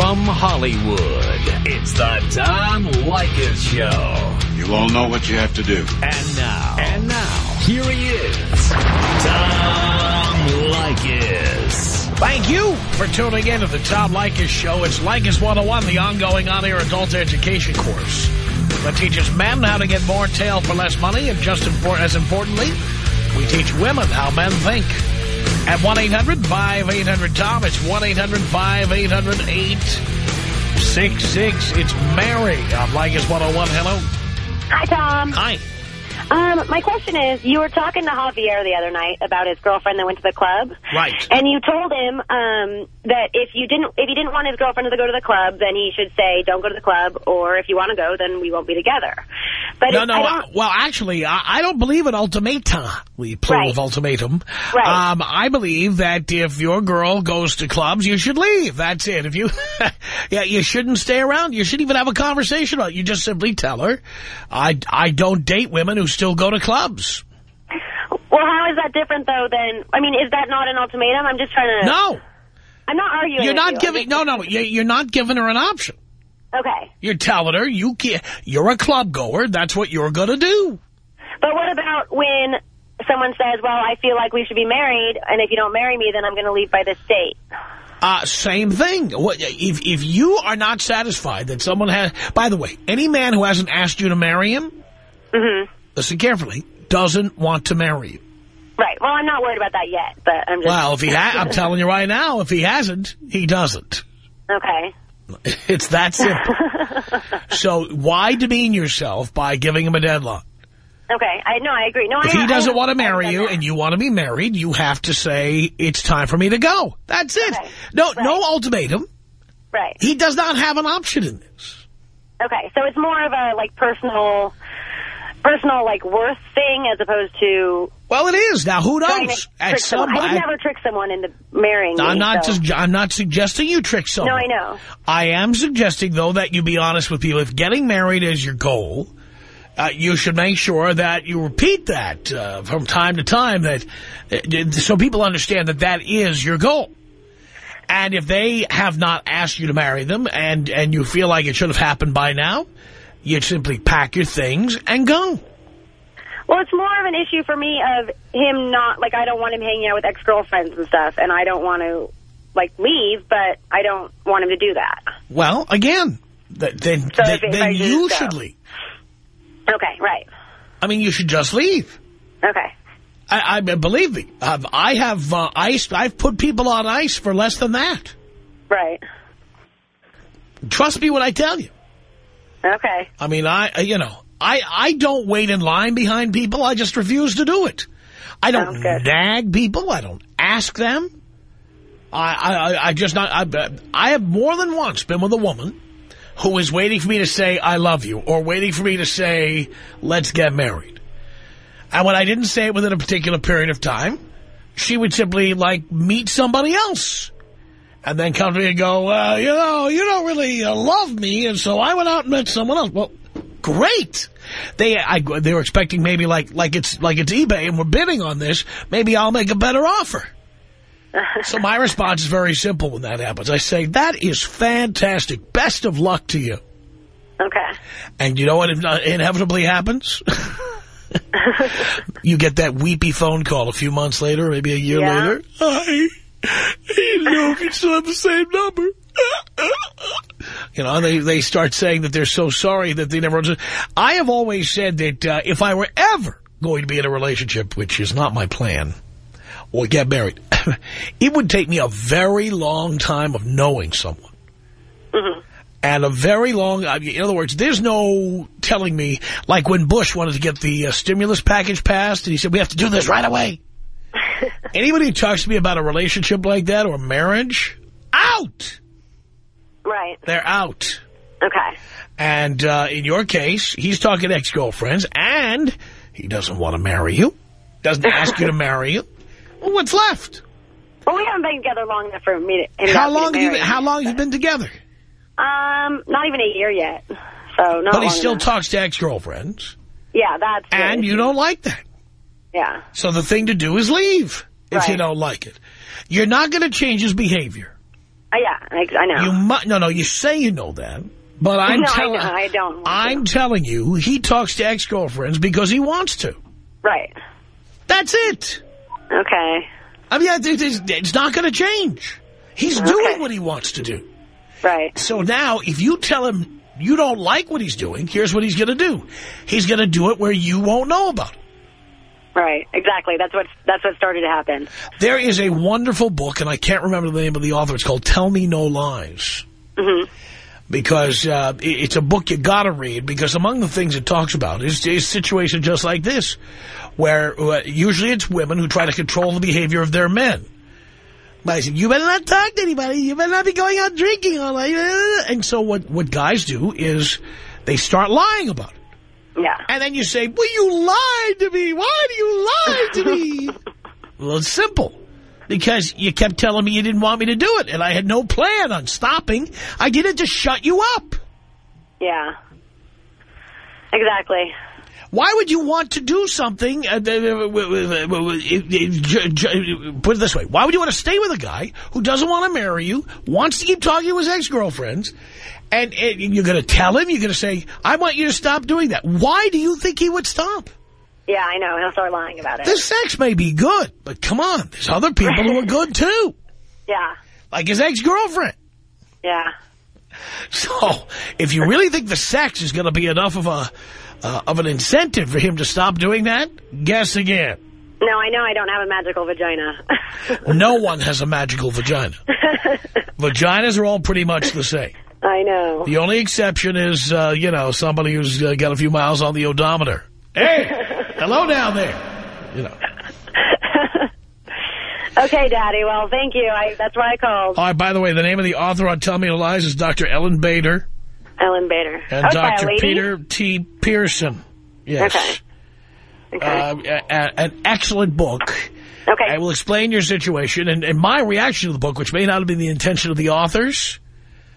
From Hollywood, it's the Tom Leykis Show. You all know what you have to do. And now, and now, here he is, Tom Leykis. Thank you for tuning in to the Tom Leykis Show. It's Leykis 101, the ongoing on-air adult education course that teaches men how to get more tail for less money, and just as importantly, we teach women how men think. At 1-800-5800-TOM, it's 1-800-5800-866. It's Mary on Leykis 101. Hello. Hi, Tom. Hi. Um, my question is, you were talking to Javier the other night about his girlfriend that went to the club. Right. And you told him um, that if you didn't, if he didn't want his girlfriend to go to the club, then he should say, "Don't go to the club," or if you want to go, then we won't be together. But no, if no. I well, actually, I, I don't believe in ultimatum. We plural Right. of ultimatum. Right. Um, I believe that if your girl goes to clubs, you should leave. That's it. If you, yeah, you shouldn't stay around. You shouldn't even have a conversation about it. You just simply tell her, I, I don't date women who still go to clubs. well, how is that different though? Than I mean, is that not an ultimatum? I'm just trying to. No, I'm not arguing. you're not you. Giving. No, no, you're not giving her an option. Okay. You're telling her you can't. You're a club goer. That's what you're going to do. But what about when someone says, "Well, I feel like we should be married, and if you don't marry me, then I'm going to leave by this date." Uh, same thing. What, if, if you are not satisfied that someone has... By the way, any man who hasn't asked you to marry him, Mm-hmm. listen carefully, doesn't want to marry you. Right. Well, I'm not worried about that yet, but I'm just. Well, if he ha I'm telling you right now, if he hasn't, he doesn't. Okay. It's that simple. so why demean yourself by giving him a deadline? Okay. I no, I agree. No, If I. he doesn't I, want to marry you that. and you want to be married, you have to say, it's time for me to go. That's it. Right. No, no ultimatum. Right. He does not have an option in this. Okay. So it's more of a like personal, personal like worth thing as opposed to Well, it is. Now, who knows? trick someone. I would never trick someone into marrying. I'm not so. just, I'm not suggesting you trick someone. No. I know. I am suggesting, though, that you be honest with people. If getting married is your goal, uh, you should make sure that you repeat that uh, from time to time, that uh, so people understand that that is your goal. And if they have not asked you to marry them, and and you feel like it should have happened by now, you simply pack your things and go. Well, it's more of an issue for me of him not like I don't want him hanging out with ex girlfriends and stuff, and I don't want to like leave, but I don't want him to do that. Well, again, th then So if then you should leave. Okay. Right. I mean, you should just leave. Okay. I, I believe me. I've, I have uh, ice. I've put people on ice for less than that. Right. Trust me when I tell you. Okay. I mean, I uh, you know, I I don't wait in line behind people. I just refuse to do it. I don't nag people. I don't ask them. I I, I just not. I, I have more than once been with a woman who is waiting for me to say I love you or waiting for me to say let's get married. And when I didn't say it within a particular period of time, she would simply like meet somebody else. And then come to me and go, uh, you know, you don't really uh, love me, and so I went out and met someone else. Well, great. They I, they were expecting maybe like like it's like it's eBay and we're bidding on this. Maybe I'll make a better offer. so my response is very simple when that happens. I say, that is fantastic. Best of luck to you. Okay. And you know what inevitably happens? you get that weepy phone call a few months later, maybe a year Yeah. later. Hi. I didn't know if you still have the same number. You know, they, they start saying that they're so sorry that they never... I have always said that uh, if I were ever going to be in a relationship, which is not my plan, or get married, it would take me a very long time of knowing someone. And a very long, in other words, there's no telling me, like when Bush wanted to get the uh, stimulus package passed, and he said, we have to do this right away. Anybody who talks to me about a relationship like that or marriage, out. Right. They're out. Okay. And uh, in your case, he's talking ex-girlfriends, and he doesn't want to marry you, doesn't ask you to marry you. Well, what's left? Well, we haven't been together long enough for me to. How long have you been, how long have you been together? Um, not even a year yet. So not But he still enough. talks to ex-girlfriends, Yeah, that's. and you don't like that. Yeah. So the thing to do is leave if you don't like it. You're not going to change his behavior. Uh, yeah, I, I know. You mu No, no, you say you know that. But I'm no, telling I, I don't. I'm to. telling you, he talks to ex-girlfriends because he wants to. right. That's it. Okay. I mean, it- it's, it's not going to change. He's Okay. doing what he wants to do. Right. So now, if you tell him you don't like what he's doing, here's what he's going to do. He's going to do it where you won't know about it. Right. Exactly. That's what that's what started to happen. There is a wonderful book, and I can't remember the name of the author. It's called Tell Me No Lies. hmm Because uh, it's a book you got to read, because among the things it talks about is, a situation just like this, where uh, usually it's women who try to control the behavior of their men. Like, you better not talk to anybody. You better not be going out drinking all night. And so what, what guys do is they start lying about it. Yeah. And then you say, well, you lied to me. Why do you lie to me? well, it's simple. Because you kept telling me you didn't want me to do it, and I had no plan on stopping. I did it to shut you up. Yeah. Exactly. Why would you want to do something, uh, put it this way, why would you want to stay with a guy who doesn't want to marry you, wants to keep talking to his ex-girlfriends, and, and you're going to tell him, you're going to say, I want you to stop doing that. Why do you think he would stop? Yeah, I know. He'll start lying about it. The sex may be good, but come on, there's other people who are good too, Yeah. like his ex-girlfriend. Yeah. So, if you really think the sex is going to be enough of a uh, of an incentive for him to stop doing that, guess again. No, I know I don't have a magical vagina. No one has a magical vagina. Vaginas are all pretty much the same. I know. The only exception is, uh, you know, somebody who's uh, got a few miles on the odometer. Hey, hello down there. You know. okay, Daddy. Well, thank you. I, that's why I called. All right, by the way, the name of the author on Tell Me No Lies is Dr. Ellen Bader Ellen Bader. and okay, Dr. lady. Peter T. Pearson. Yes. Okay. Okay. Uh, a- a- an excellent book. okay. I will explain your situation. And, and my reaction to the book, which may not have been the intention of the authors,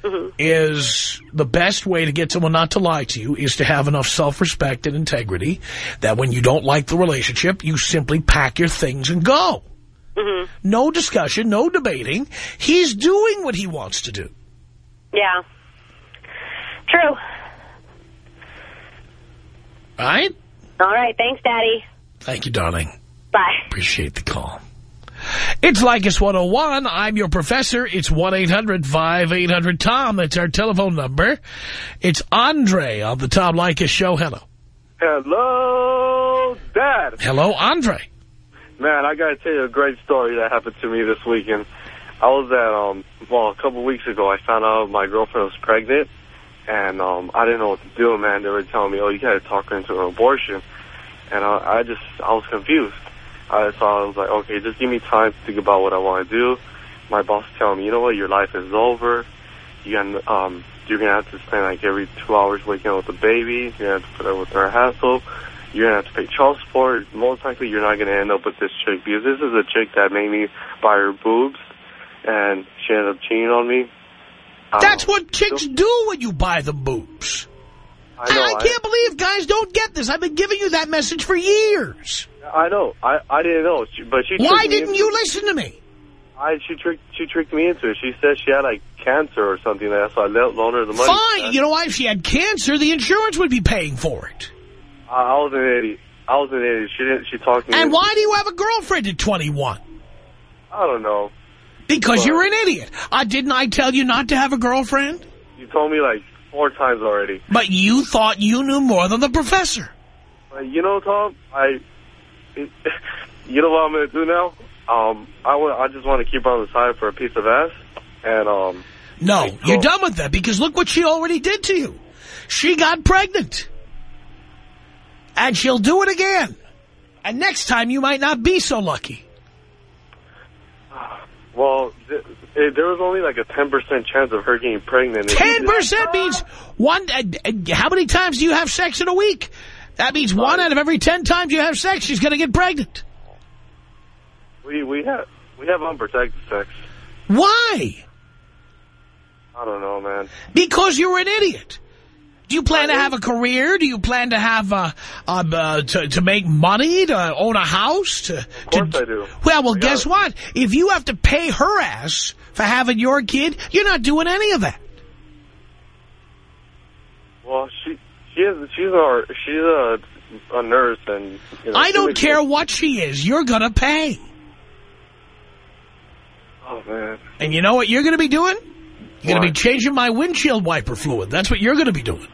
Mm-hmm. is the best way to get someone not to lie to you is to have enough self-respect and integrity that when you don't like the relationship, you simply pack your things and go. hmm No discussion, no debating. He's doing what he wants to do. Yeah. True. All right? All right. Thanks, Daddy. Thank you, darling. Bye. Appreciate the call. It's Leykis 101. I'm your professor. It's 1-800-5800-TOM. That's our telephone number. It's Andre on the Tom Leykis show. Hello. Hello, Dad. Hello, Andre. Man, I gotta tell you a great story that happened to me this weekend. I was at, um, well, a couple weeks ago, I found out my girlfriend was pregnant, and um, I didn't know what to do, man. They were telling me, oh, you gotta talk her into an abortion. And I, I just, I was confused. I, so I was like, okay, just give me time to think about what I want to do. My boss telling me, you know what, your life is over. You can, um, you're gonna have to spend like every two hours waking up with the baby. You're gonna have to put up with her hassle. You're gonna have to pay child support. Most likely, you're not gonna end up with this chick because this is a chick that made me buy her boobs, and she ended up cheating on me. Um, That's what chicks do when you buy them boobs. I know. I can't believe guys don't get this. I've been giving you that message for years. I, I know. I I didn't know, she, but she. Why didn't you listen to me? I she tricked she tricked me into it. She said she had like cancer or something like that, so I loaned her the money. Fine. You know why? If she had cancer, the insurance would be paying for it. I, I was an idiot. I was an idiot. She didn't. She talked me. And why do you have a girlfriend at 21? I don't know. Because Well- you're an idiot. Uh, didn't I tell you not to have a girlfriend? You told me like four times already. But you thought you knew more than the professor. But you know, Tom, I. you know what I'm gonna do now? Um, I wa- I just want to keep on the side for a piece of ass, and um. No, Like, you're done with that because look what she already did to you. She got pregnant. And she'll do it again. And next time you might not be so lucky. Well, th there was only like a 10% chance of her getting pregnant. 10% means one, uh, uh, how many times do you have sex in a week? That means one out of every 10 times you have sex, she's going to get pregnant. We we have we have unprotected sex. Why? I don't know, man. Because you're an idiot. Do you plan to have a career? Do you plan to have uh, um, uh, to to make money, to own a house? To, of course to, I do. Well, well, I guess what? If you have to pay her ass for having your kid, you're not doing any of that. Well, she she is she's a she's a a nurse and you know, I don't care what she is. You're gonna pay. Oh man. And you know what you're gonna be doing? You're gonna be changing my windshield wiper fluid. That's what you're gonna be doing.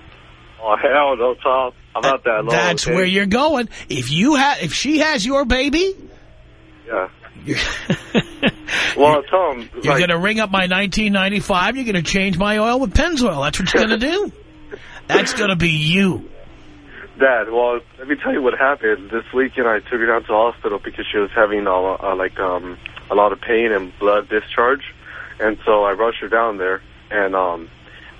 Oh hell no, Tom. I'm not that low. That's okay? where you're going. If you have, if she has your baby, Yeah. you're, Well, Tom, you're going to ring up my 1995. You're going to change my oil with Pennzoil. That's what you're going to do. That's going to be you. Dad, well, let me tell you what happened. This weekend, I took her down to the hospital because she was having a, uh, like um, a lot of pain and blood discharge, and so I rushed her down there, and um,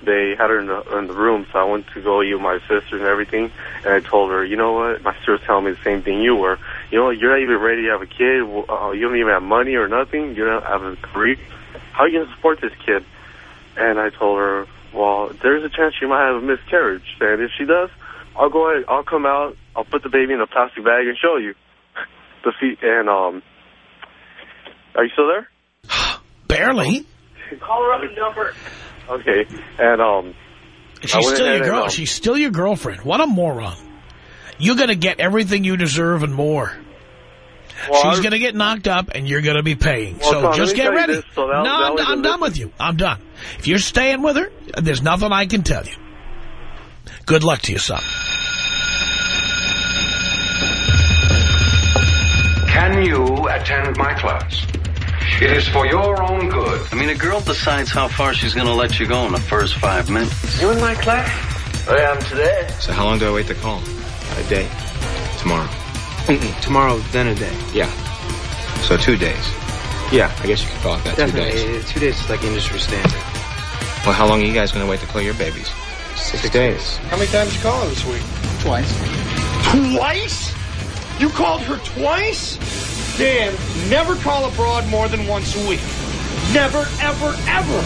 they had her in the, in the room. So I went to go eat with my sister and everything, and I told her, you know what? My sister was telling me the same thing you were. You know, you're not even ready to have a kid. Uh, you don't even have money or nothing. You don't have a career. How are you going to support this kid? And I told her, well, there's a chance she might have a miscarriage, and if she does, I'll go ahead. I'll come out. I'll put the baby in a plastic bag and show you. The feet and um. Are you still there? Barely. Call her up a number. Okay, and um. She's still your girl. um, She's still your girlfriend. What a moron. You're going to get everything you deserve and more. Well, She's I- going to get knocked up, and you're going to be paying. Well, so Tom, just get ready. this, so that- no, that I'm, I'm done with you. I'm done. If you're staying with her, there's nothing I can tell you. Good luck to you, son. Can you attend my class? It is for your own good. I mean, a girl decides how far she's going to let you go in the first five minutes. You in my class? I am today. So how long do I wait to call? A day. Tomorrow. Mm-mm, Tomorrow, then a day. Yeah. So two days. Yeah, I guess you could call it that. Definitely. Two days. Uh, Two days is like industry standard. Well, how long are you guys going to wait to call your babies? Six, days. How many times you call her this week? Twice. Twice? You called her twice? Dan, never call abroad more than once a week. Never, ever, ever.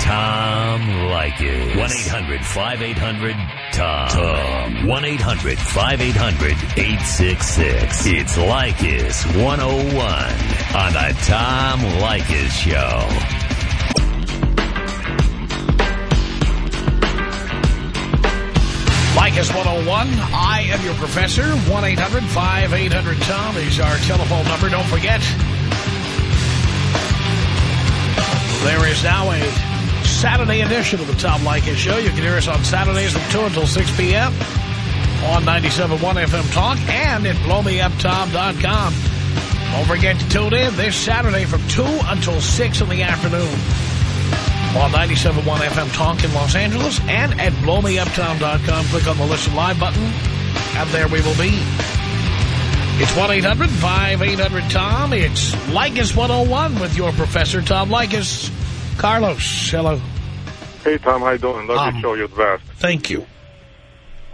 Tom Leykis. 1-800-5800-TOM. Tom. 1-800-5800-866. It's Leykis 101 on the Tom Leykis Show. Leykis 101, I am your professor. 1-800-5800-TOM is our telephone number. Don't forget, there is now a Saturday edition of the Tom Leykis Show. You can hear us on Saturdays from 2 until 6 p.m. on 97.1 FM Talk and at blowmeuptom.com. Don't forget to tune in this Saturday from 2 until 6 in the afternoon on 97.1 FM Talk in Los Angeles and at blowmeuptom.com. Click on the Listen Live button, and there we will be. It's 1-800-5800-TOM. It's Leykis 101 with your professor, Tom Leykis. Carlos, hello. Hey, Tom, how you doing? Love Um, your show. You're the best. Thank you.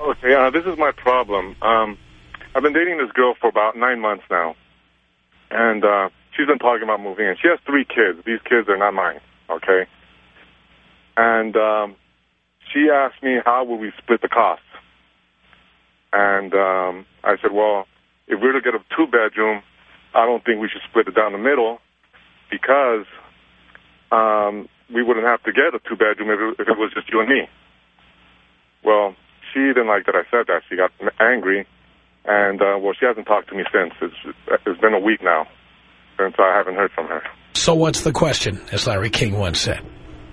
Okay, uh, this is my problem. Um, I've been dating this girl for about nine months now, and uh, she's been talking about moving in. She has three kids. These kids are not mine, okay? And um, she asked me how would we split the costs. And um, I said, well, if we were to get a two-bedroom, I don't think we should split it down the middle because um, we wouldn't have to get a two-bedroom if if it was just you and me. Well, she didn't like that I said that. She got angry, and uh, well, she hasn't talked to me since. It's it's been a week now since I haven't heard from her. So what's the question, as Larry King once said?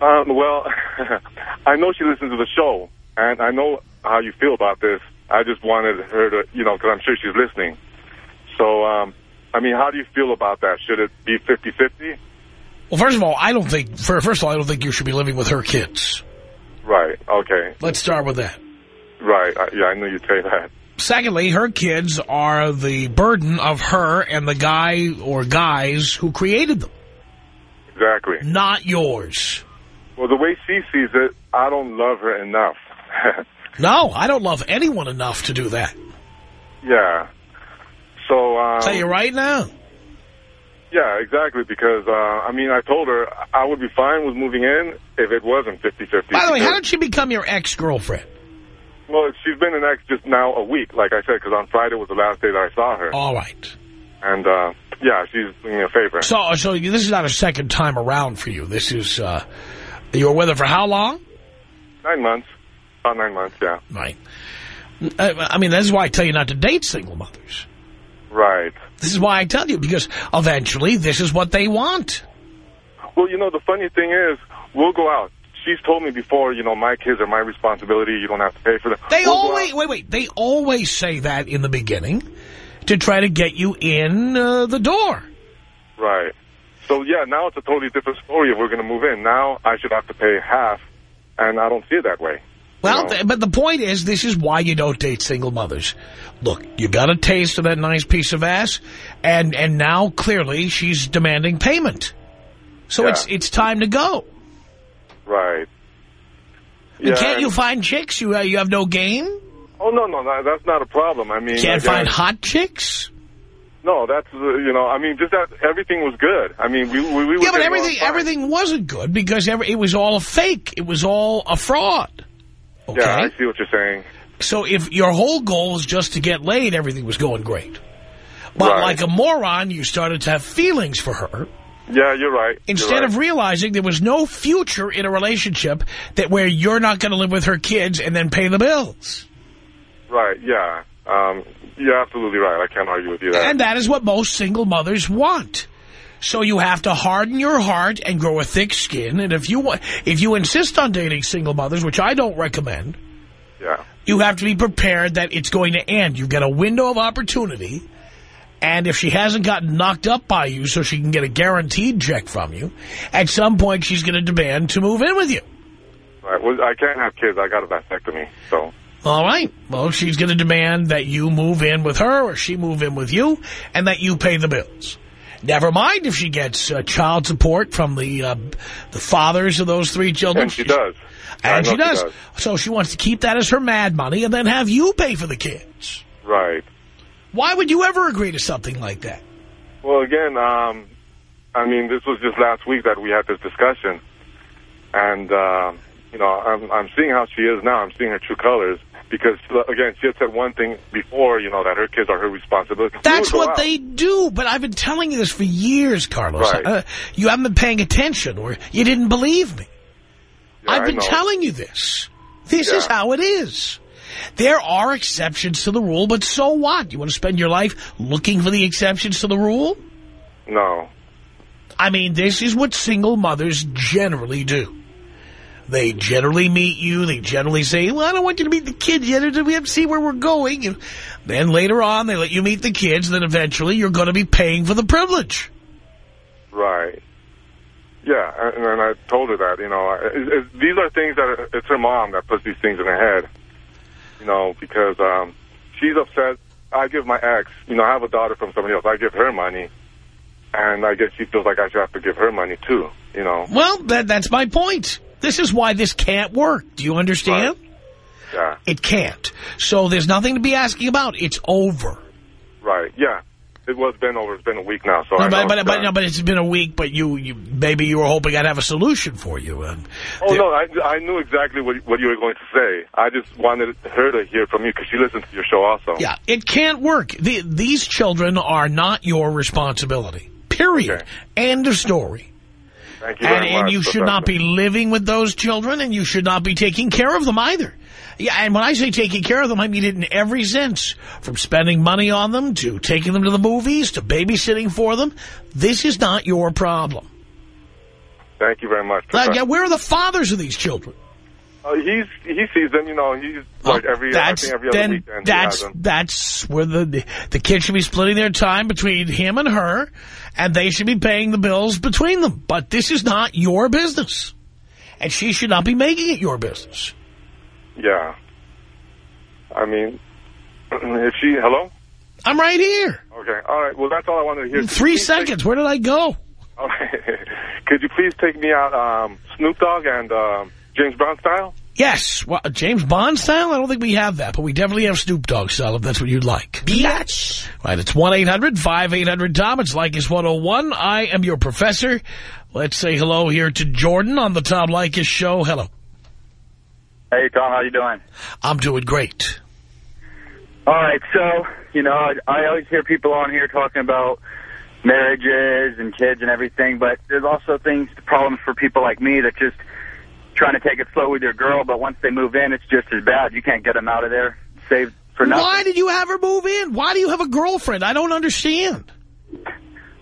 Um, well, I know she listens to the show, and I know how you feel about this. I just wanted her to, you know, because I'm sure she's listening. So, um, I mean, how do you feel about that? Should it be 50-50? Well, first of all, I don't think, first of all, I don't think you should be living with her kids. Right. Okay. Let's start with that. Right. I, yeah, I knew you'd say that. Secondly, her kids are the burden of her and the guy or guys who created them, Exactly. not yours. Well, the way she sees it, I don't love her enough. No, I don't love anyone enough to do that. yeah. So, um, Tell you right now. Yeah, exactly, because, uh, I mean, I told her I would be fine with moving in if it wasn't 50-50. By the way, how did she become your ex-girlfriend? Well, she's been an ex just now a week, like I said, because on Friday was the last day that I saw her. All right. And, uh, yeah, she's doing me a favor. So, so this is not a second time around for you. This is, uh, you were with her for how long? Nine months. About nine months, yeah. Right. I, I mean, this is why I tell you not to date single mothers. Right. This is why I tell you, because eventually this is what they want. Well, you know, the funny thing is, we'll go out. She's told me before, you know, my kids are my responsibility. You don't have to pay for them. They We'll always, wait, wait, they always say that in the beginning to try to get you in uh, the door. Right. So, yeah, now it's a totally different story if we're going to move in. Now I should have to pay half, and I don't see it that way. Well, No. th but the point is, this is why you don't date single mothers. Look, you got a taste of that nice piece of ass, and and now clearly she's demanding payment. So Yeah. it's it's time to go. Right. And can't you find chicks? You uh, you have no game. Oh, no, no, that, that's not a problem. I mean... Can't again, find hot chicks. No, that's, uh, you know, I mean, just that everything was good. I mean, we, we, we were Yeah, but everything everything wasn't good because every, it was all a fake. It was all a fraud. Okay. Yeah, I see what you're saying. So if your whole goal was just to get laid, everything was going great. But Right. like a moron, you started to have feelings for her. Yeah, you're right. You're Instead right. of realizing there was no future in a relationship that where you're not going to live with her kids and then pay the bills. Right, yeah. Um, you're absolutely right. I can't argue with you there. And that is what most single mothers want. So you have to harden your heart and grow a thick skin. And if you if you insist on dating single mothers, which I don't recommend, yeah. you have to be prepared that it's going to end. You've got a window of opportunity. And if she hasn't gotten knocked up by you so she can get a guaranteed check from you, at some point she's going to demand to move in with you. Right. Well, I can't have kids. I got a vasectomy, so... All right. Well, she's going to demand that you move in with her or she move in with you and that you pay the bills. Never mind if she gets uh, child support from the uh, the fathers of those three children. And she does. And she does. she does. So she wants to keep that as her mad money and then have you pay for the kids. Right. Why would you ever agree to something like that? Well, again, um, I mean, this was just last week that we had this discussion. And, uh, you know, I'm, I'm seeing how she is now. I'm seeing her true colors. Because, again, she had said one thing before, you know, that her kids are her responsibility. That's what out. they do. But I've been telling you this for years, Carlos. Right. Uh, you haven't been paying attention or you didn't believe me. Yeah, I've been telling you this. This is how it is. There are exceptions to the rule, but so what? You want to spend your life looking for the exceptions to the rule? No. I mean, this is what single mothers generally do. They generally meet you. They generally say, well, I don't want you to meet the kids yet until we have to see where we're going. And then later on, they let you meet the kids. And then eventually, you're going to be paying for the privilege. Right. Yeah, and, and I told her that, you know, it, it, these are things that, it's her mom that puts these things in her head, you know, because um, she's upset. I give my ex, you know, I have a daughter from somebody else. I give her money, and I guess she feels like I should have to give her money, too, you know. Well, that, that's my point. This is why this can't work. Do you understand? Yeah, It can't. So there's nothing to be asking about. It's over. right, yeah. It was been over. It's been a week now, so No, I but, know but, it's but, no, but it's been a week, but you, you maybe you were hoping I'd have a solution for you. Um, Oh, no, I, I knew exactly what, what you were going to say. I just wanted her to hear from you because she listens to your show also. Yeah, it can't work. The, these children are not your responsibility. Period. Okay. End of story. Thank you And, and you should not be living with those children, and you should not be taking care of them either. Yeah, and when I say taking care of them, I mean it in every sense. From spending money on them, to taking them to the movies, to babysitting for them. This is not your problem. Thank you very much. Yeah, where are the fathers of these children? Uh, he's he sees them, you know. He's like every I that's, think every other weekend. that's that's where the the kids should be splitting their time between him and her, and they should be paying the bills between them. But this is not your business, and she should not be making it your business. Yeah. I mean, if she hello. I'm right here. Okay. All right. Well, that's all I wanted to hear. Three seconds. Where did I go? All right. Could you please take me out um, Snoop Dogg and um, James Bond style? Yes. Well, James Bond style? I don't think we have that, but we definitely have Snoop Dogg style if that's what you'd like. Biatch. Right, it's 1-800-5800-TOM. It's Leykis 101. I am your professor. Let's say hello here to Jordan on the Tom Leykis show. Hello. Hey, Tom, how you doing? I'm doing great. All right, so, you know, I, I always hear people on here talking about marriages and kids and everything, but there's also things, problems for people like me that just trying to take it slow with your girl, but once they move in, it's just as bad. You can't get them out of there saved for nothing. Why did you have her move in? Why do you have a girlfriend? I don't understand.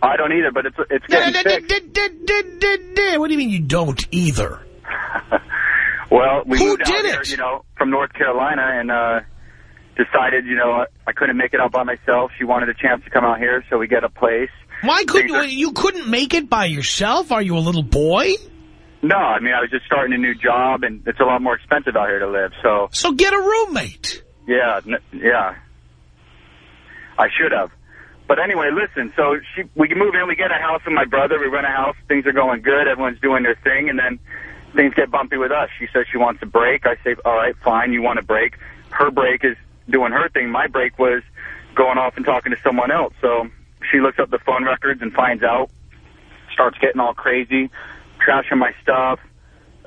I don't either, but it's it's getting fixed. What do you mean you don't either? Well, we Who moved out did here, it? you know, from North Carolina and uh decided, you know, I couldn't make it out by myself. She wanted a chance to come out here, so we get a place. Why couldn't you? You couldn't make it by yourself? Are you a little boy? No, I mean, I was just starting a new job, and it's a lot more expensive out here to live, so... So get a roommate. Yeah, n yeah. I should have. But anyway, listen, so she, we move in, we get a house with my brother, we rent a house, things are going good, everyone's doing their thing, and then things get bumpy with us. She says she wants a break. I say, all right, fine, you want a break. Her break is doing her thing. My break was going off and talking to someone else. So she looks up the phone records and finds out, starts getting all crazy, trashing my stuff,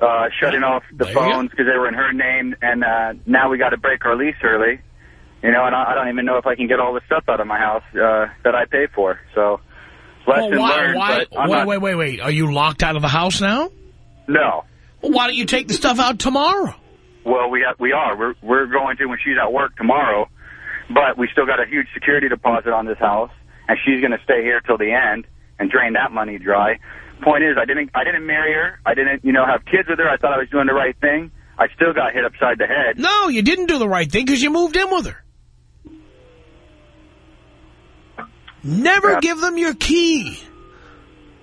uh, shutting off the There phones because they were in her name, and uh, now we got to break our lease early. You know, and I, I don't even know if I can get all the stuff out of my house uh, that I pay for. So, lesson Well, why, learned. why, but I'm wait, not, wait, wait, wait. Are you locked out of the house now? No. Well, why don't you take the stuff out tomorrow? Well, we we are. We're we're going to when she's at work tomorrow, but we still got a huge security deposit on this house, and she's going to stay here till the end and drain that money dry. Point is, I didn't I didn't marry her. I didn't you know have kids with her. I thought I was doing the right thing. I still got hit upside the head. No, you didn't do the right thing because you moved in with her. Never Yeah. give them your key.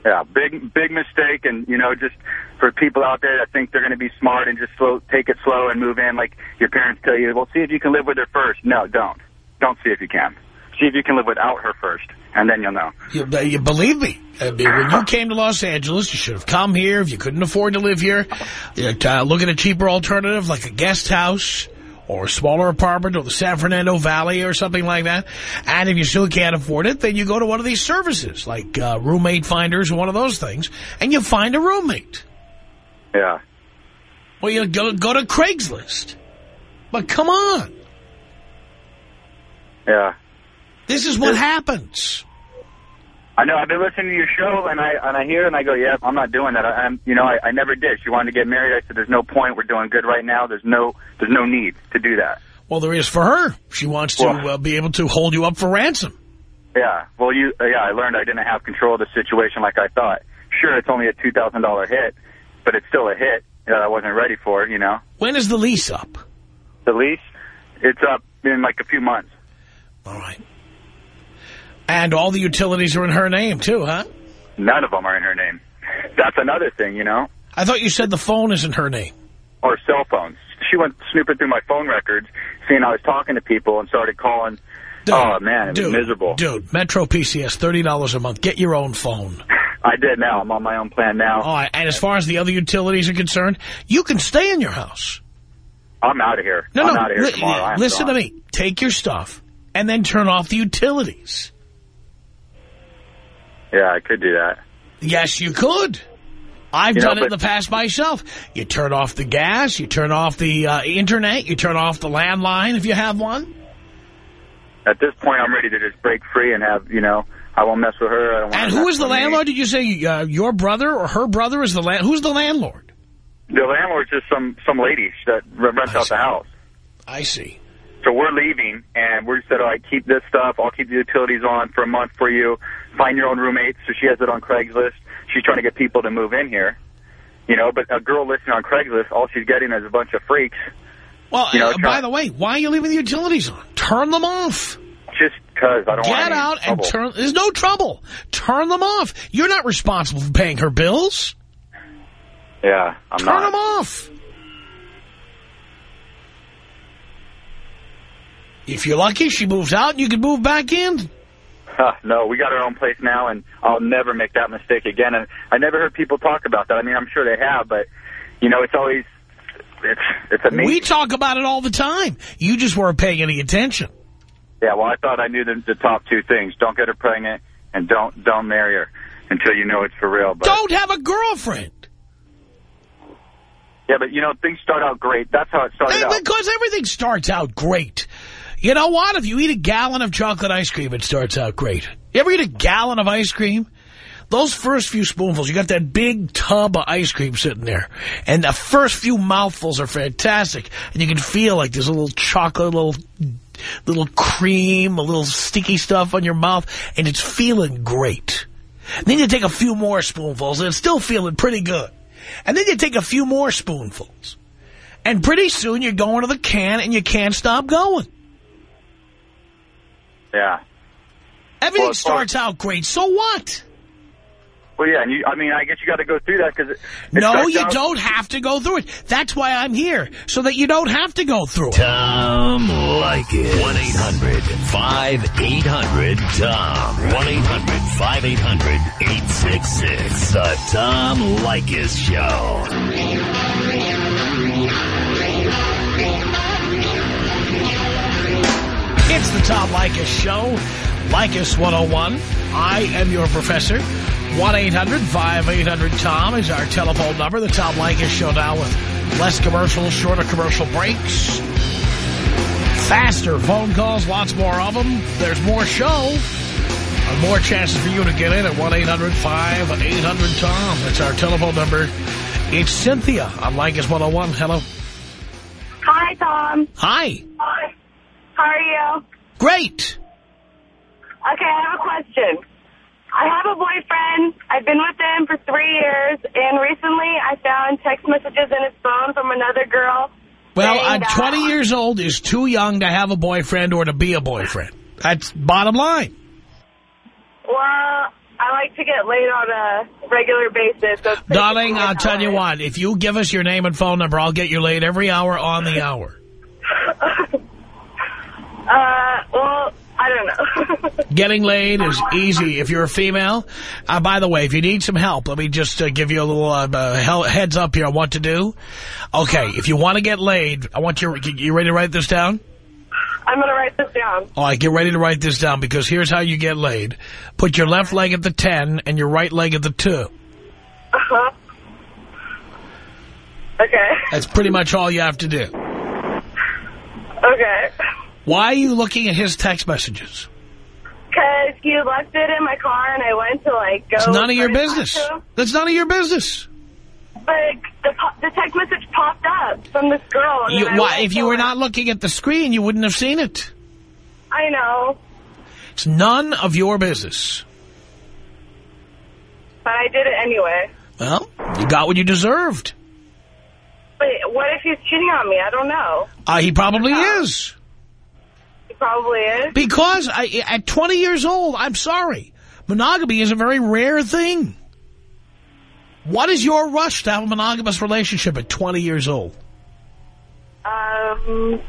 Yeah, big big mistake, and you know, just for people out there that think they're going to be smart and just slow, take it slow and move in, like your parents tell you, well, see if you can live with her first. No, don't. Don't see if you can. See if you can live without her first, and then you'll know. You, you believe me. I mean, when you came to Los Angeles, you should have come here. If you couldn't afford to live here, uh, look at a cheaper alternative like a guest house or a smaller apartment or the San Fernando Valley or something like that. And if you still can't afford it, then you go to one of these services like uh, Roommate Finders or one of those things, and you find a roommate. Yeah. Well, you go, go to Craigslist. But come on. Yeah. This is what happens. I know. I've been listening to your show, and I and I hear and I go, yeah, I'm not doing that. I, I'm, you know, I, I never did. She wanted to get married. I said, there's no point. We're doing good right now. There's no there's no need to do that. Well, there is for her. She wants to Well- uh, be able to hold you up for ransom. Yeah. Well, you uh, yeah, I learned I didn't have control of the situation like I thought. Sure, it's only a two thousand dollar hit, but it's still a hit that I wasn't ready for. You know, When is the lease up? the lease, it's up in like a few months. All right. And all the utilities are in her name, too, huh? None of them are in her name. That's another thing, you know. I thought you said the phone is in her name. Or cell phones. She went snooping through my phone records, seeing I was talking to people, and started calling. oh man, it was dude, miserable. Dude, Metro PCS, $30 a month. Get your own phone. I did now. I'm on my own plan now. All right, and as far as the other utilities are concerned, you can stay in your house. I'm out of here. No, I'm no, out of here li- tomorrow. Listen gone. to me. Take your stuff and then turn off the utilities. Yeah, I could do that. Yes, you could. I've You know, done it in the past myself. You turn off the gas, you turn off the uh, internet, you turn off the landline if you have one. At this point, I'm ready to just break free and have, you know, I won't mess with her. I don't want And who is the with me. landlord? Did you say uh, your brother or her brother is the land? Who's the landlord? The landlord's just some some lady that re- rents out the house. I see. So we're leaving, and we said, all right, keep this stuff. I'll keep the utilities on for a month for you. Find your own roommates. So she has it on Craigslist. She's trying to get people to move in here. You know, but a girl listing on Craigslist, all she's getting is a bunch of freaks. Well, You know, uh, by the way, why are you leaving the utilities on? Turn them off. Just because I don't want to. Get out and turn. There's no trouble. Turn them off. You're not responsible for paying her bills. Yeah, I'm Turn not. them off. If you're lucky, she moves out and you can move back in. Huh, no, we got our own place now, and I'll never make that mistake again. And I never heard people talk about that. I mean, I'm sure they have, but, you know, it's always it's it's amazing. We talk about it all the time. You just weren't paying any attention. Yeah, well, I thought I knew the, the top two things: don't get her pregnant, and don't don't marry her until you know it's for real. But Don't have a girlfriend. yeah, but you know things start out great. That's how it started out. Because everything starts out great. You know what? If you eat a gallon of chocolate ice cream, it starts out great. You ever eat a gallon of ice cream? Those first few spoonfuls, you got that big tub of ice cream sitting there. And the first few mouthfuls are fantastic. And you can feel like there's a little chocolate, little little cream, a little sticky stuff on your mouth. And it's feeling great. And then you take a few more spoonfuls and it's still feeling pretty good. And then you take a few more spoonfuls. And pretty soon you're going to the can and you can't stop going. Yeah. Everything Well, starts out great. So what? Well, yeah, and you, I mean, I guess you got to go through that because No, you don't have to go through it. That's why I'm here, so that you don't have to go through it. Tom Leykis. 1-800-5800-TOM. 1-800-5800-866. The Tom Leykis Show. It's the Tom Leykis Show. Leykis 101. I am your professor. 1-800-5800-TOM is our telephone number. The Tom Leykis Show now with less commercials, shorter commercial breaks. Faster phone calls, lots more of them. There's more show. And more chances for you to get in at 1-800-5800-TOM. That's our telephone number. It's Cynthia on Leykis 101. Hello. Hi, Tom. Hi. Hi. How are you? Great. Okay, I have a question. I have a boyfriend. I've been with him for three years, and recently I found text messages in his phone from another girl. Well, that- 20 years old is too young to have a boyfriend or to be a boyfriend. That's bottom line. Well, I like to get laid on a regular basis. So Darling, I'll tell you what. If you give us your name and phone number, I'll get you laid every hour on the hour. Uh, well, I don't know. Getting laid is easy if you're a female. Uh, by the way, if you need some help, let me just uh, give you a little uh, uh, heads up here on what to do. Okay, if you want to get laid, I want you, you ready to write this down? I'm going to write this down. All right, get ready to write this down because here's how you get laid. Put your left leg at the 10 and your right leg at the 2. Uh-huh. Okay. That's pretty much all you have to do. Okay. Why are you looking at his text messages? Because you left it in my car, and I went to, like, go... It's none of your business. talk to him. That's none of your business. But the, the text message popped up from this girl. You, why, if you were her. not looking at the screen, you wouldn't have seen it. I know, It's none of your business. but I did it anyway. Well, you got what you deserved. But what if he's cheating on me? I don't know. Uh, he probably is. Probably is. Because I, at 20 years old, I'm sorry, monogamy is a very rare thing. What is your rush to have a monogamous relationship at 20 years old? Um,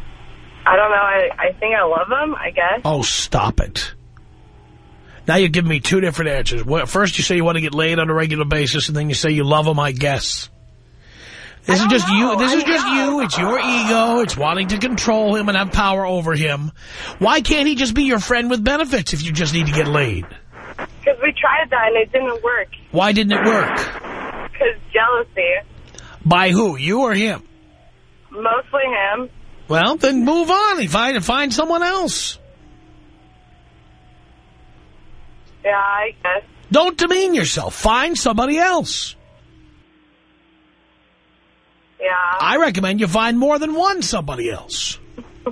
I don't know. I, I think I love him, I guess. Oh, stop it. Now you're giving me two different answers. First you say you want to get laid on a regular basis, and then you say you love him, I guess. This is just you. This is just you. It's your ego. It's wanting to control him and have power over him. Why can't he just be your friend with benefits if you just need to get laid? Because we tried that and it didn't work. Why didn't it work? Because jealousy. By who? You or him? Mostly him. Well, then move on and find, find someone else. Yeah, I guess. Don't demean yourself. Find somebody else. Yeah. I recommend you find more than one somebody else.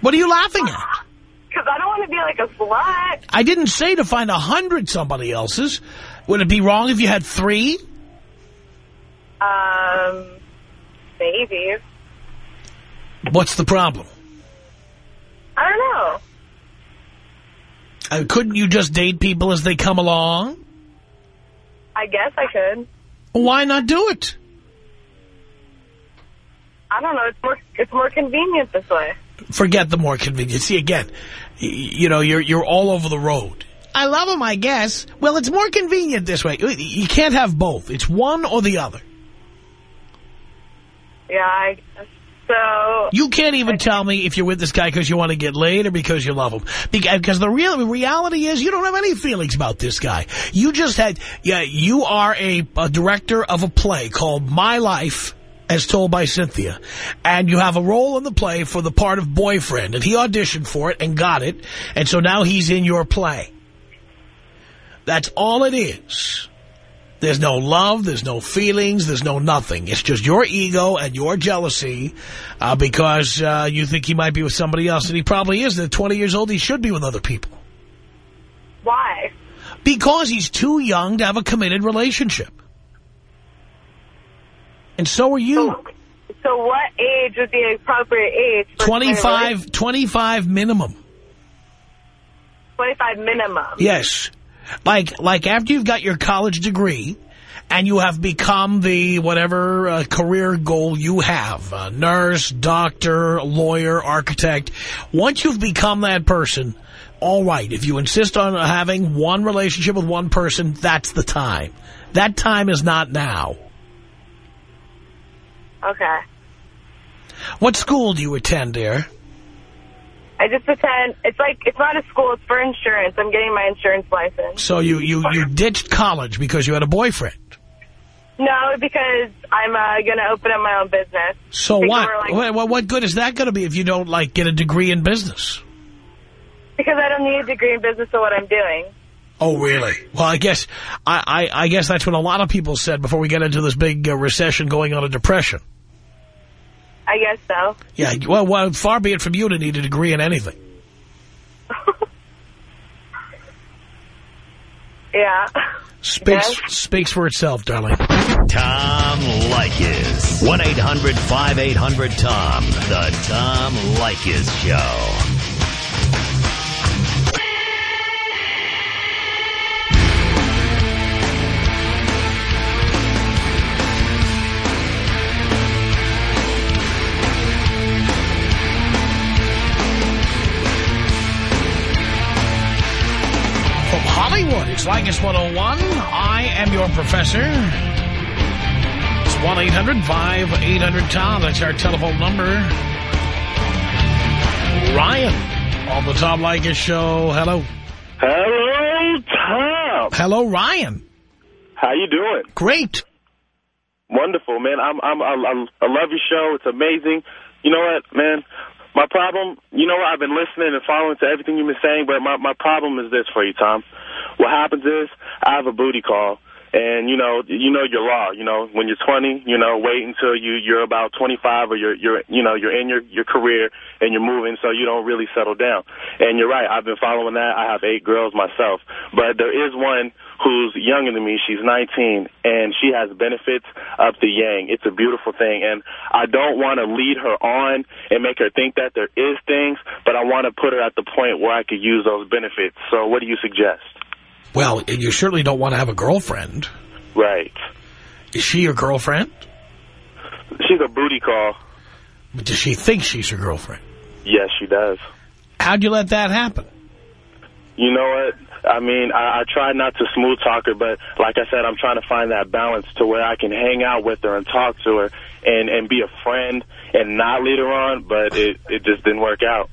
What are you laughing at? Because I don't want to be like a slut. I didn't say to find a hundred somebody else's. Would it be wrong if you had three? Um, maybe. What's the problem? I don't know. Uh, couldn't you just date people as they come along? I guess I could. Why not do it? I don't know. It's more it's more convenient this way. Forget the more convenient. See, again, you know, you're you're all over the road. I love them, I guess. Well, it's more convenient this way. You can't have both. It's one or the other. Yeah, I, guess. so... You can't even tell me if you're with this guy because you want to get laid or because you love him. Because the real reality is you don't have any feelings about this guy. You just had, yeah, you are a, a director of a play called My Life, as told by Cynthia. And you have a role in the play for the part of boyfriend. And he auditioned for it and got it. And so now he's in your play. That's all it is. There's no love, there's no feelings, there's no nothing. It's just your ego and your jealousy uh, because uh, you think he might be with somebody else, and he probably is. At 20 years old, he should be with other people. Why? Because he's too young to have a committed relationship. And so are you. So, so what age would be an appropriate age? 25, 25 minimum. 25 minimum? Yes. Like, like after you've got your college degree and you have become the whatever uh, career goal you have, uh, nurse, doctor, lawyer, architect, once you've become that person, all right, if you insist on having one relationship with one person, that's the time. That time is not now. Okay. What school do you attend, dear? I just attend. it's like, it's not a school, it's for insurance. I'm getting my insurance license. So you, you, you ditched college because you had a boyfriend? No, because I'm uh, going to open up my own business. So what? Like, what? What good is that going to be if you don't, like, get a degree in business? Because I don't need a degree in business for what I'm doing. Oh, really? Well, I guess I, I, I guess that's what a lot of people said before we get into this big uh, recession going on a depression. I guess so. Yeah, well, well, far be it from you to need a degree in anything. yeah. Speaks yes. speaks for itself, darling. Tom Leykis. 1-800-5800-TOM. The Tom Leykis Show. Hollywood. It's Leykis 101. I am your professor. It's 1-800-5800-TOM. That's our telephone number. Ryan on the Tom Leykis show. Hello. Hello, Tom. Hello, Ryan. How you doing? Great. Wonderful, man. I'm, I'm, I, I love your show. It's amazing. You know what, man? My problem, you know what, I've been listening and following to everything you've been saying, but my, my problem is this for you, Tom. What happens is I have a booty call. And, you know, you know your law, you know, when you're 20, you know, wait until you, you're about 25 or you're, you're, you know, you're in your, your career and you're moving so you don't really settle down. And you're right. I've been following that. I have eight girls myself, but there is one who's younger than me. She's 19 and she has benefits up the yang. It's a beautiful thing. And I don't want to lead her on and make her think that there is things, but I want to put her at the point where I could use those benefits. So what do you suggest? Well, you certainly don't want to have a girlfriend. Right. Is she your girlfriend? She's a booty call. But does she think she's your girlfriend? Yes, she does. How'd you let that happen? You know what? I mean, I, I try not to smooth talk her, but like I said, I'm trying to find that balance to where I can hang out with her and talk to her and, and be a friend and not lead her on, but it, it just didn't work out.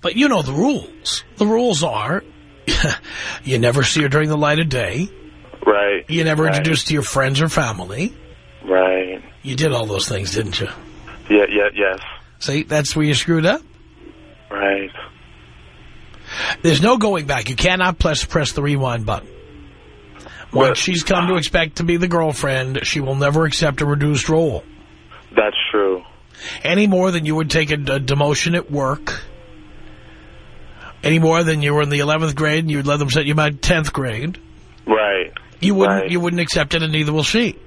But you know the rules. The rules are you never see her during the light of day. Right. You never right. introduced to your friends or family. Right. You did all those things, didn't you? Yeah, yeah, yes. See, that's where you screwed up? Right. There's no going back. You cannot press, press the rewind button. Once she's come to expect to be the girlfriend, she will never accept a reduced role. That's true. Any more than you would take a, a demotion at work any more than you were in the 11th grade and you'd let them set you about 10th grade. Right. You wouldn't, right. you wouldn't accept it and neither will she.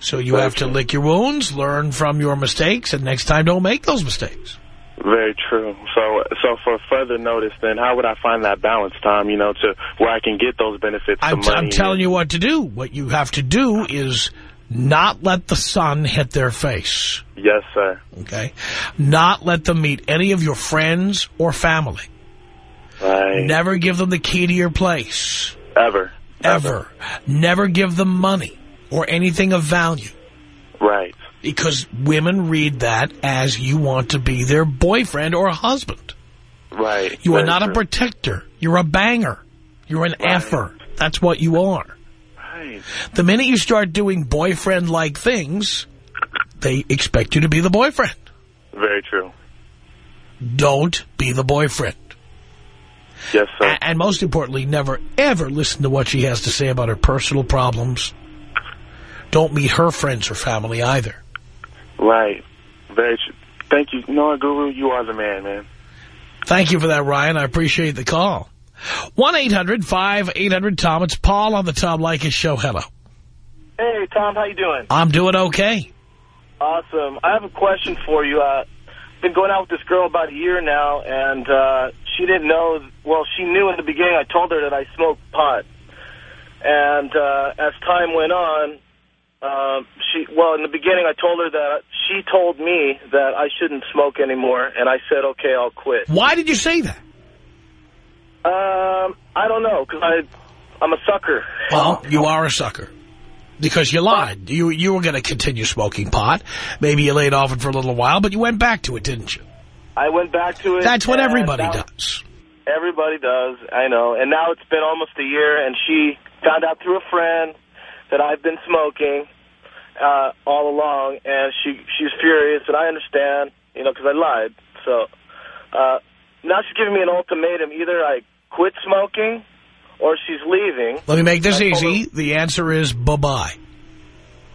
So you Very have to true. lick your wounds, learn from your mistakes, and next time don't make those mistakes. Very true. So, so for further notice, then how would I find that balance, Tom? You know, to where I can get those benefits. I'm, I'm telling you what to do. What you have to do is not let the sun hit their face. Yes, sir. Okay. Not let them meet any of your friends or family. Right. Never give them the key to your place. Ever. Ever. Never give them money or anything of value. Right. Because women read that as you want to be their boyfriend or husband. Right. You are not a protector. You're a banger. You're an effer. That's what you are. Right. The minute you start doing boyfriend-like things, they expect you to be the boyfriend. Very true. Don't be the boyfriend. Yes, sir. A- And most importantly, never, ever listen to what she has to say about her personal problems. Don't meet her friends or family either. Right. Very true. Thank you. No, Guru, you are the man, man. Thank you for that, Ryan. I appreciate the call. 1-800-5800-TOM. It's Paul on the Tom Leykis Show. Hello. Hey, Tom, how you doing? I'm doing okay. Awesome. I have a question for you. Uh, been going out with this girl about a year now, and uh, she didn't know. Well, she knew in the beginning. I told her that I smoked pot, and uh, as time went on, um, she. Well, in the beginning, I told her that she told me that I shouldn't smoke anymore, and I said, "Okay, I'll quit." Why did you say that? Um, I don't know, because I, I'm a sucker. Well, you are a sucker. Because you lied. You you were going to continue smoking pot. Maybe you laid off it for a little while, but you went back to it, didn't you? I went back to it. That's what everybody does. Everybody does, I know. And now it's been almost a year, and she found out through a friend that I've been smoking uh, all along, and she she's furious, and I understand, you know, because I lied. So uh, now she's giving me an ultimatum: either I quit smoking, or she's leaving. Let me make this told her- easy. The answer is bye-bye.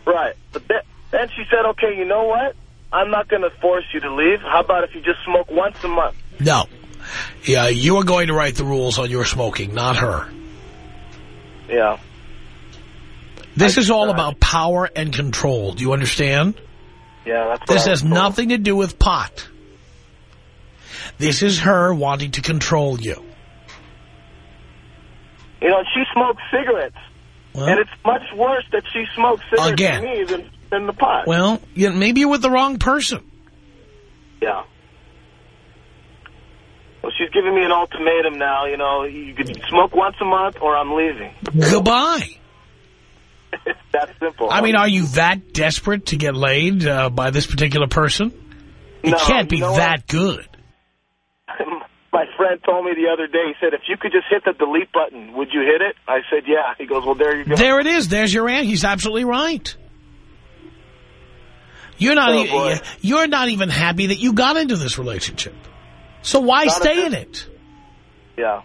Right. But then, then she said, okay, you know what? I'm not going to force you to leave. How about if you just smoke once a month? No. Yeah, you are going to write the rules on your smoking, not her. Yeah. This is all about power and control. Do you understand? Yeah, that's This has told. nothing to do with pot. This is her wanting to control you. You know, she smokes cigarettes. Well- and it's much worse that she smokes cigarettes Again. than me than, than the pot. Well, you maybe you're with the wrong person. Yeah. Well, she's giving me an ultimatum now, you know, you could smoke once a month or I'm leaving. Goodbye. It's that simple. I mean, are you that desperate to get laid uh, by this particular person? It No, can't be that good. My friend told me the other day, he said, if you could just hit the delete button, would you hit it? I said, yeah. He goes, well, there you go. There it is. There's your aunt. He's absolutely right. You're not. oh, e you're not even happy that you got into this relationship. So why Not stay in it? Yeah.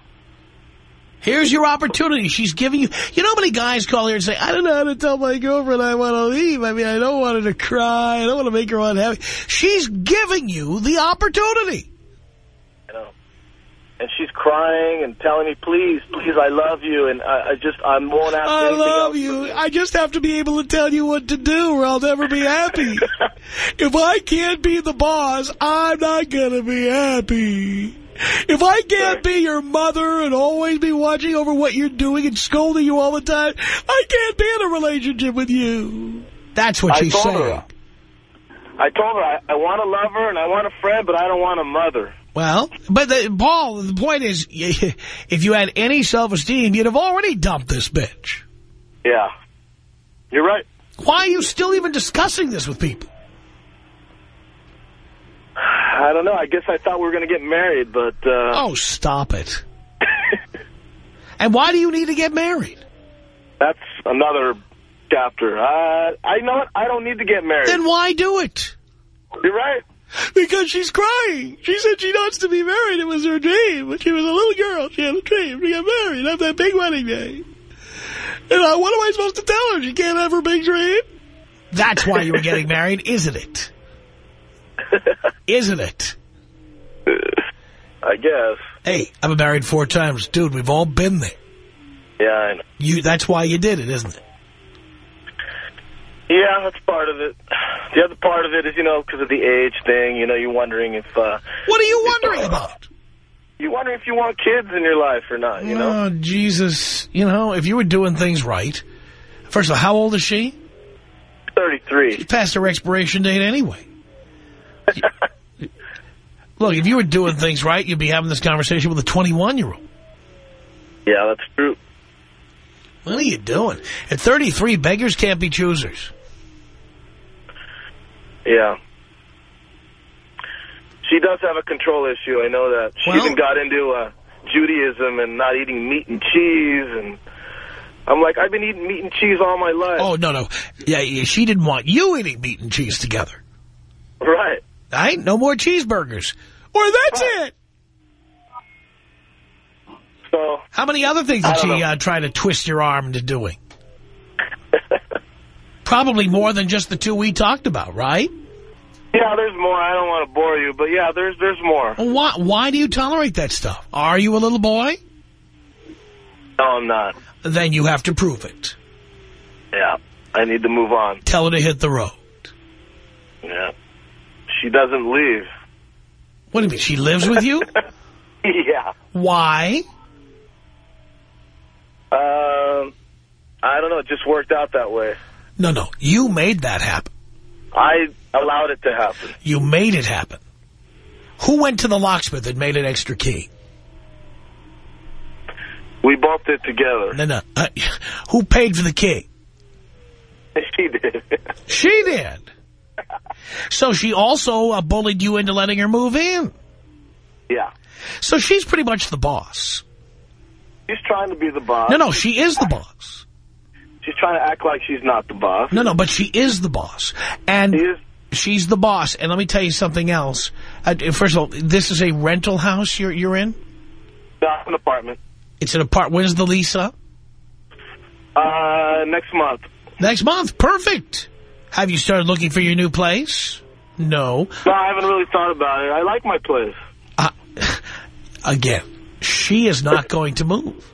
Here's your opportunity. She's giving you... You know how many guys call here and say, I don't know how to tell my girlfriend I want to leave. I mean, I don't want her to cry. I don't want to make her unhappy. She's giving you the opportunity. And she's crying and telling me, please, please, I love you. And I, I just, I won't ask I love you. I just have to be able to tell you what to do or I'll never be happy. if I can't be the boss, I'm not going to be happy. If I can't be your mother and always be watching over what you're doing and scolding you all the time, I can't be in a relationship with you. That's what I she's saying. her. I told her I, I want a lover and I want a friend, but I don't want a mother. Well, but the, Paul, the point is, if you had any self-esteem, you'd have already dumped this bitch. Yeah. You're right. Why are you still even discussing this with people? I don't know. I guess I thought we were going to get married, but... Uh, Oh, stop it. and why do you need to get married? That's another chapter. Uh, I know? I don't need to get married. Then why do it? You're right. Because she's crying. She said she wants to be married. It was her dream. When she was a little girl, she had a dream to get married have that big wedding day. And I, what am I supposed to tell her? She can't have her big dream? That's why you were getting married, isn't it? Isn't it? I guess. Hey, I've been married four times. Dude, we've all been there. Yeah, I know. You, that's why you did it, isn't it? Yeah, that's part of it. The other part of it is, you know, because of the age thing, you know, you're wondering if... Uh, What are you wondering about? You're wondering if you want kids in your life or not, you know? Oh, Jesus. You know, if you were doing things right... First of all, how old is she? 33. She's past her expiration date anyway. Look, if you were doing things right, you'd be having this conversation with a 21-year-old. Yeah, that's true. What are you doing? At 33, beggars can't be choosers. Yeah. She does have a control issue. I know that. She Well- even got into uh, Judaism and not eating meat and cheese. And I'm like, I've been eating meat and cheese all my life. Oh, no, no. Yeah, she didn't want you eating meat and cheese together. Right. All right? No more cheeseburgers. Or that's it. So How many other things did she uh, try to twist your arm into doing? Probably more than just the two we talked about, right? Yeah, there's more. I don't want to bore you, but yeah, there's there's more. Well, why, why do you tolerate that stuff? Are you a little boy? No, I'm not. Then you have to prove it. Yeah, I need to move on. Tell her to hit the road. Yeah, she doesn't leave. What do you mean? She lives with you? yeah. Why? Um, I don't know. It just worked out that way. No, no. You made that happen. I allowed it to happen. You made it happen. Who went to the locksmith and made an extra key? We both did together. No, no. Uh, who paid for the key? she did. She did. So she also uh, bullied you into letting her move in. yeah. So she's pretty much the boss. She's trying to be the boss. No, no, she is the boss. She's trying to act like she's not the boss. No, no, but she is the boss. And She is. she's the boss. And let me tell you something else. Uh, first of all, this is a rental house you're, you're in? No, an apartment. It's an apartment. When's the lease up? Uh, next month. Next month. Perfect. Have you started looking for your new place? No. No, I haven't really thought about it. I like my place. Uh, again, she is not going to move.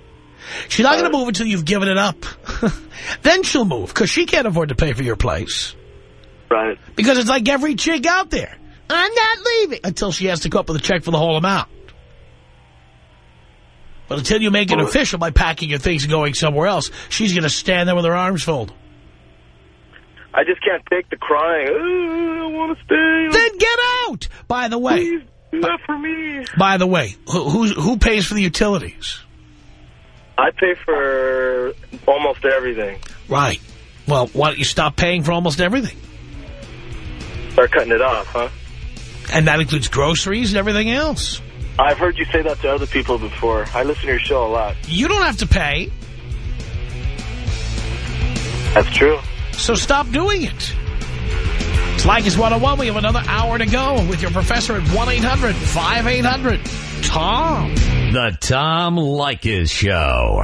She's not going to move until you've given it up. then she'll move, because she can't afford to pay for your place. Right. Because it's like every chick out there. I'm not leaving. Until she has to come up with a check for the whole amount. But until you make it official by packing your things and going somewhere else, she's going to stand there with her arms folded. I just can't take the crying. "Uh, I don't want to stay. Then get out! By the way, Please do that for me. by the way, who, who's, who pays for the utilities? I pay for almost everything. Right. Well, why don't you stop paying for almost everything? Start cutting it off, huh? And that includes groceries and everything else. I've heard you say that to other people before. I listen to your show a lot. You don't have to pay, That's true. so stop doing it. Leykis 101. We have another hour to go with your professor at 1-800-5800-TOM. The Tom Leykis Show.